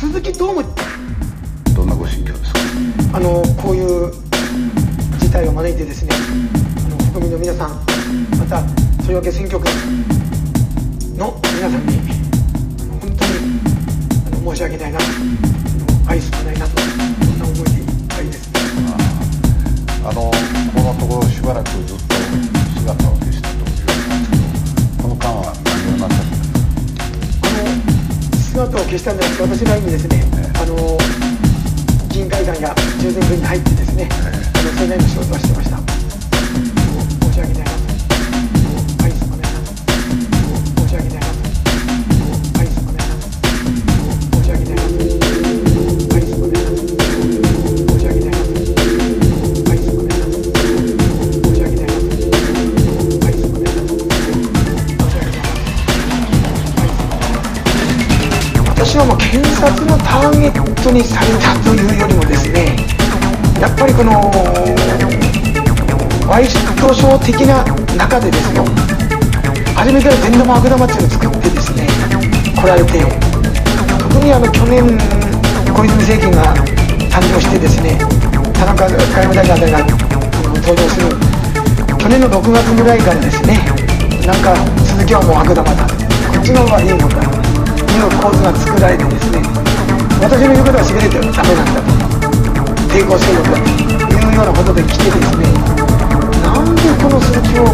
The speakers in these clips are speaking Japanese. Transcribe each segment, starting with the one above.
鈴木どうもどんなご心境ですか？あのこういう事態を招いてですねあの国民の皆さんまたとりわけ選挙区の皆さんに本当にあの申し訳ないな愛想がないなとそんな思いでいっぱいですあのこのところしばらくずっと姿を姿を消したんじゃなくて私の意味ですね、あの議員会館や従前部に入ってですね、あのそれなりの仕事はしてました。申し訳ないワイシットショー的な中でですよ。初めから善玉悪玉っていうのを作ってですね来られて特にあの去年小泉政権が誕生してですね田中外務大臣あたりが登場する去年の6月ぐらいからですねなんか鈴木はもう悪玉だこっちの方がいいのかいう構図が作られてですね私の言うことは全てダメなんだと。抵抗勢力だというようなことで来てですねこの鈴木を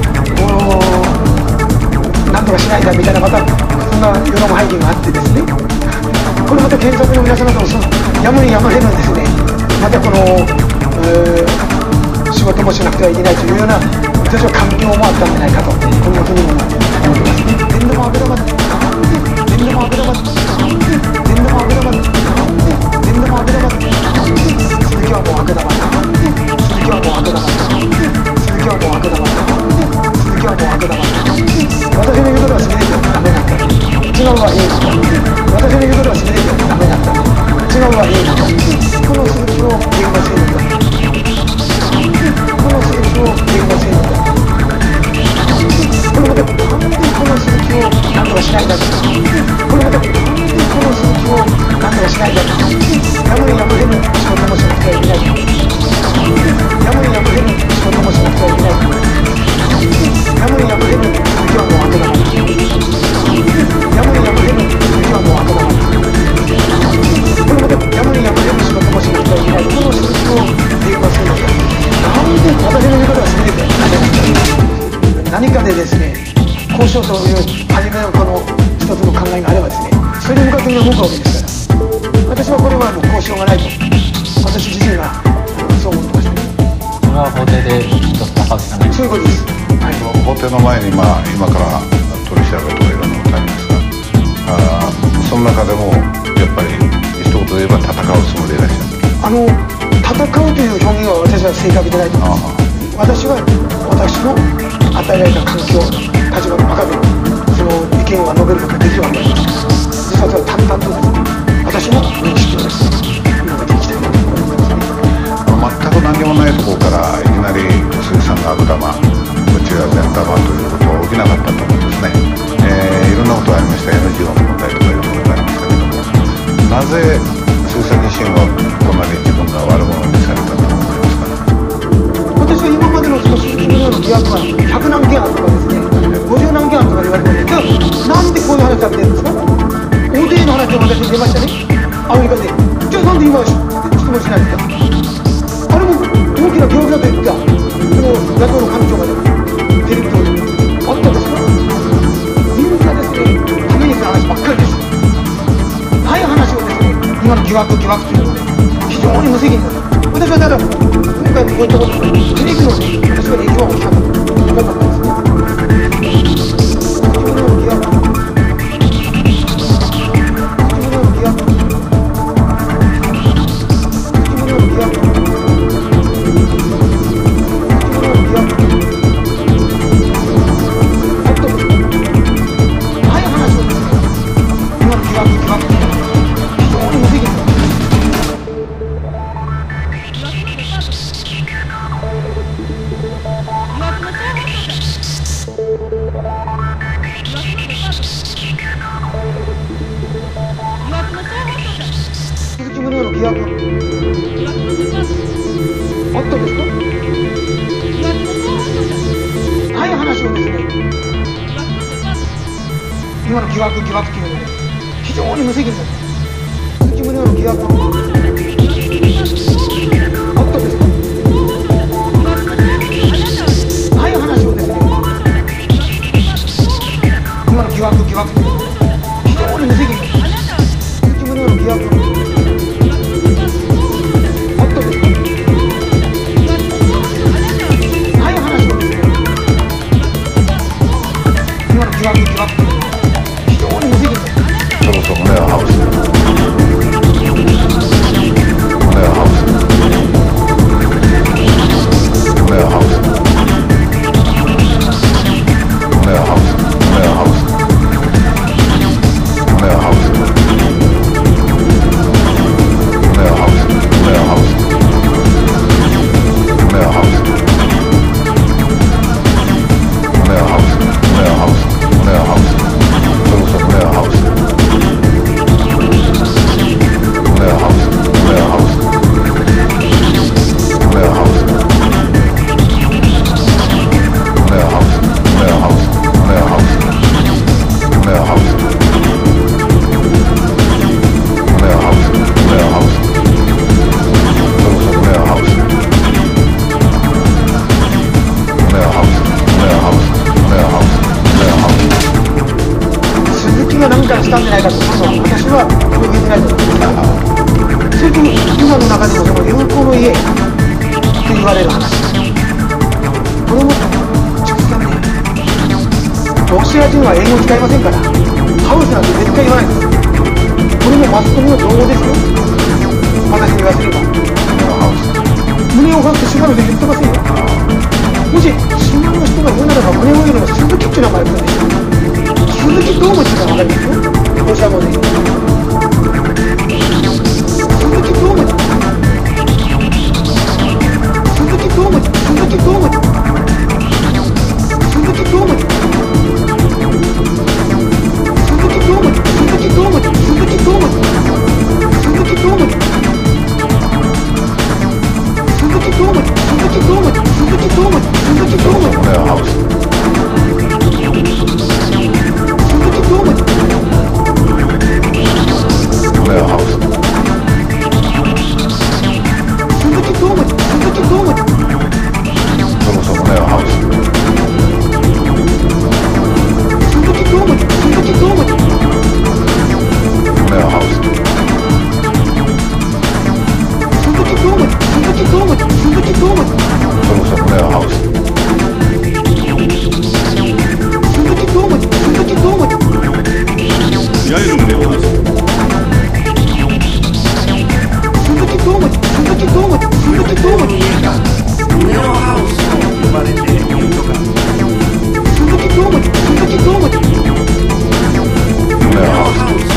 なんとかしないんだみたいなまたそんな世の背景があってですね。これまた検察の皆様ともそのやむにやまれぬですね。またこの、えー仕事もしなくてはいけないというような私は環境もあったんじゃないかとこんなふうにも。思ってますね。電動も油までなんで？電動も油までなんで？電動も油までなんで？電動も油までなんで？鈴木はもう悪玉。なんで鈴木はも悪玉なんで鈴木はも悪玉私の言うことは全てダメなんだ違うはいい。のか私の言うことは全てダメなんだ違うはいい。のかこの鈴木を言いませんのかこの鈴木を言いませんのかこれまたこの鈴木を何とかしない。んだ何かでですね交渉という初めのこの一つの考えがあればですねそれに向かって動くわけですから。私はこれはもう交渉がないと。私自身がそう思ってましたそれは法廷できっと高橋さんがそういうことです。はい。法廷の前に、まあ、今から取り調べとかいろんなことありますがあーその中でもやっぱり一言で言えば戦うつもりでいらっしゃる。あの戦うという表現は私は正確でないと思い与えられた環境立場の中でその意見は述べることができるわけです。実はそれは淡々と私の認識をですね述べていきたいなと思います全く何もないところからいきなり鈴木さんが悪玉こちが善玉ということは起きなかったと思うんですね、えーいろんなことがありました。NGO の問題とかいろんなことがありましたけどもなぜ鈴木さん自身はこんなに自分が悪者にされたと思いますか？私は今までのその鈴木のような疑惑が100何件あるとかですね。50何件あるとか言われてるじゃあなんでこういう話されてるんですか ODA の話が私に出ました。ねアメリカでじゃあなんで今は質問しないんですかあれも大きな疑惑だと言った。この野党の幹事長がテレビ等であった。んですかみんなですねた。めにする話ばっかりですない話をですね今の疑惑疑惑というのはね非常に無責任だと私はただ今回のこういったことテレビのね私はね一番大きかった高かったですね疑惑疑惑っていうので非常に無責任だった鈴木宗男の疑惑。あったんですかない話をですね。今の疑惑疑惑。っていうロシア人は英語を使いませんからハウスなんて絶対言わないんです。これもマスコミの情報ですよ。私に言わせればハウス胸を張って島根で言ってませんよ。もし島の人が言うならば胸を言うのは鈴木っていう名前ですよ。鈴木どうもっていうのは分かりますよ。ロシア語で。鈴木どうも鈴鈴木どうも胸のハウスと呼ばれているとか鈴木どうも鈴木どうも胸をハウス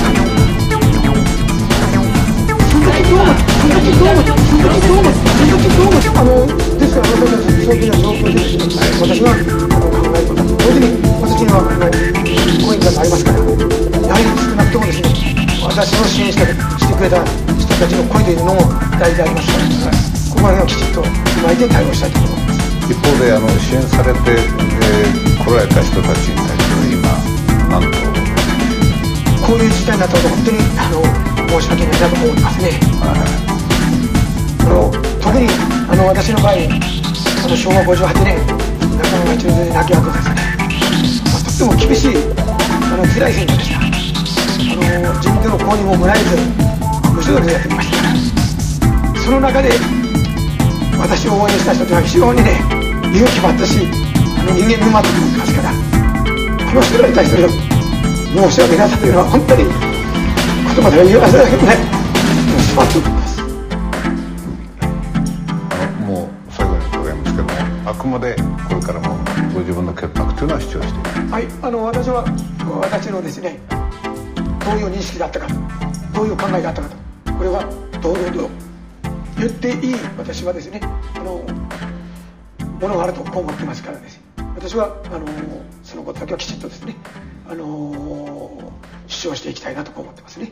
鈴木どうも鈴木どうも鈴木どうも鈴木どうもあのですから私たちそういう状況でですね私はあの考えること同時に私にはあのコインがありますからやはり少なくともですね私を支援してしてくれた人たちの声というのも大事でありますから、ここら辺はきちっと踏まえて対応したいと思います一方であの支援されて、えー来られた人たちに対しては今なんとこうい。う事態になったこと本当にあの申し訳ないなと思いますねあの特にあの私の場合あの昭和58年中村中で亡き後ですね、まあ、とっても厳しいあの辛い選挙でしたあの自民党の公認ももらえず無所属でやってきましたからその中で私を応援した人というのは非常にね勇気もあったしあの人間沼と思ってますからこの人らに対する申し訳なさというのは本当に言葉では言わせだけどねスパッと思います。もう最後に伺いますけどもあくまでこれからもご自分の潔白というのは主張しているはい、あの私は私のですねどういう認識だったかどういう考えだったかとこれは堂々と言っていい私はですねあのものがあると思ってますからです私はあのそのことだけはきちんとですねあの主張していきたいなと思ってますね。